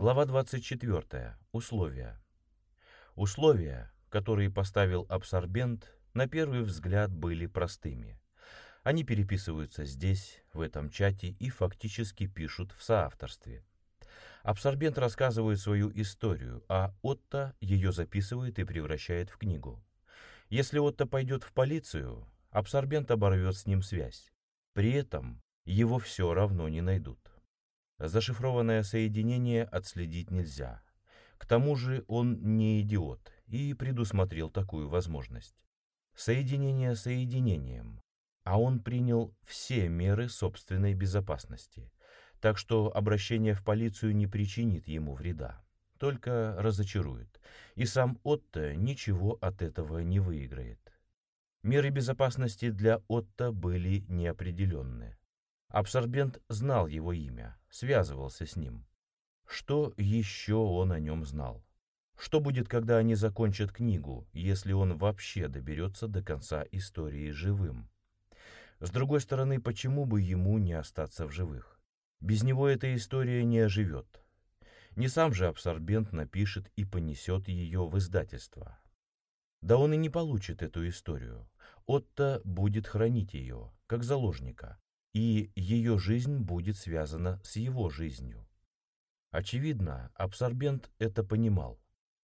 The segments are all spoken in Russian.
Глава 24. Условия. Условия, которые поставил абсорбент, на первый взгляд были простыми. Они переписываются здесь, в этом чате, и фактически пишут в соавторстве. Абсорбент рассказывает свою историю, а Отто ее записывает и превращает в книгу. Если Отто пойдет в полицию, абсорбент оборвет с ним связь. При этом его все равно не найдут. Зашифрованное соединение отследить нельзя. К тому же он не идиот и предусмотрел такую возможность. Соединение соединением, а он принял все меры собственной безопасности, так что обращение в полицию не причинит ему вреда только разочарует, и сам Отто ничего от этого не выиграет. Меры безопасности для Отто были неопределенны. Абсорбент знал его имя, связывался с ним. Что еще он о нем знал? Что будет, когда они закончат книгу, если он вообще доберется до конца истории живым? С другой стороны, почему бы ему не остаться в живых? Без него эта история не оживет. Не сам же абсорбент напишет и понесет ее в издательство. Да он и не получит эту историю. Отто будет хранить ее, как заложника, и ее жизнь будет связана с его жизнью. Очевидно, абсорбент это понимал,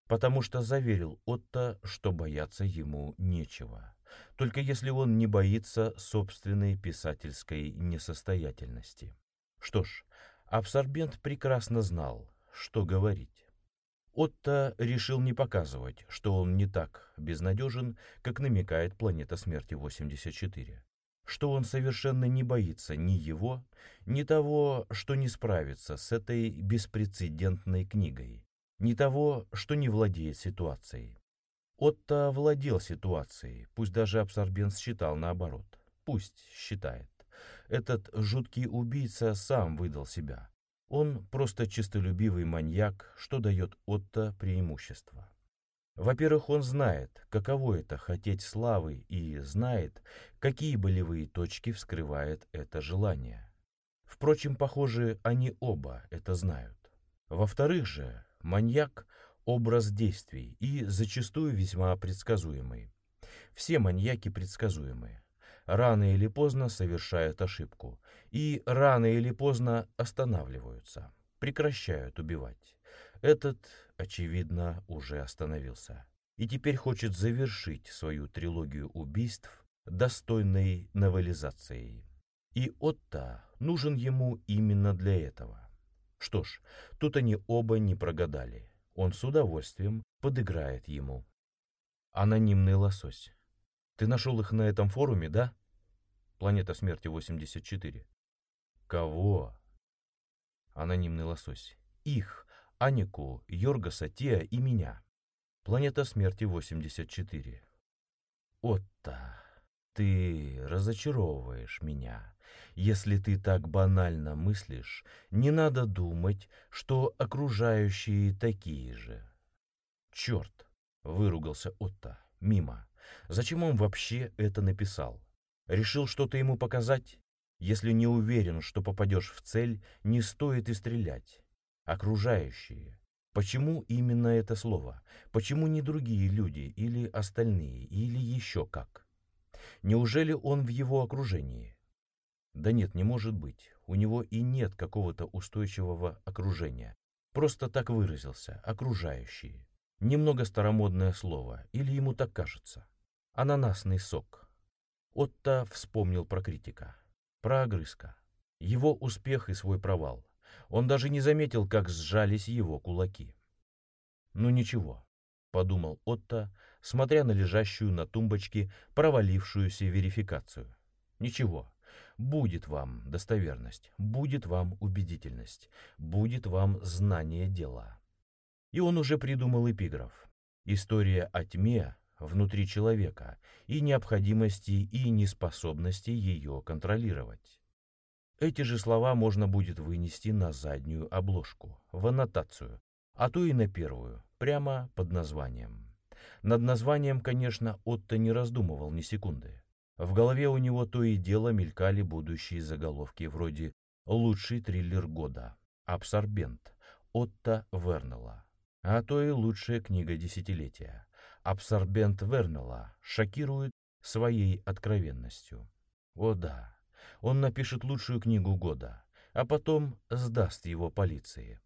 потому что заверил Отто, что бояться ему нечего, только если он не боится собственной писательской несостоятельности. Что ж, абсорбент прекрасно знал, что говорить. Отто решил не показывать, что он не так безнадежен, как намекает планета смерти 84. Что он совершенно не боится ни его, ни того, что не справится с этой беспрецедентной книгой, ни того, что не владеет ситуацией. Отто владел ситуацией, пусть даже абсорбент считал наоборот. Пусть считает. Этот жуткий убийца сам выдал себя. Он просто чистолюбивый маньяк, что дает Отто преимущество. Во-первых, он знает, каково это хотеть славы и знает, какие болевые точки вскрывает это желание. Впрочем, похоже, они оба это знают. Во-вторых же, маньяк – образ действий и зачастую весьма предсказуемый. Все маньяки предсказуемые рано или поздно совершают ошибку и рано или поздно останавливаются, прекращают убивать. Этот, очевидно, уже остановился и теперь хочет завершить свою трилогию убийств достойной новелизацией. И Отто нужен ему именно для этого. Что ж, тут они оба не прогадали. Он с удовольствием подыграет ему. Анонимный лосось. Ты нашел их на этом форуме, да? Планета смерти 84. Кого? Анонимный лосось. Их, Анику, Йоргаса, Теа и меня. Планета смерти 84. Отта, ты разочаровываешь меня. Если ты так банально мыслишь, не надо думать, что окружающие такие же. Черт, выругался Отта, мимо. Зачем он вообще это написал? Решил что-то ему показать? Если не уверен, что попадешь в цель, не стоит и стрелять. Окружающие. Почему именно это слово? Почему не другие люди или остальные, или еще как? Неужели он в его окружении? Да нет, не может быть. У него и нет какого-то устойчивого окружения. Просто так выразился. Окружающие. Немного старомодное слово, или ему так кажется. Ананасный сок. Отто вспомнил про критика, про огрызка, его успех и свой провал. Он даже не заметил, как сжались его кулаки. «Ну ничего», — подумал Отто, смотря на лежащую на тумбочке провалившуюся верификацию. «Ничего, будет вам достоверность, будет вам убедительность, будет вам знание дела». И он уже придумал эпиграф. История о тьме внутри человека и необходимости и неспособности ее контролировать. Эти же слова можно будет вынести на заднюю обложку, в аннотацию, а то и на первую, прямо под названием. Над названием, конечно, Отто не раздумывал ни секунды. В голове у него то и дело мелькали будущие заголовки вроде «Лучший триллер года», «Абсорбент», Отто Вернелла. А то и лучшая книга десятилетия. Абсорбент Вернелла шокирует своей откровенностью. О да, он напишет лучшую книгу года, а потом сдаст его полиции.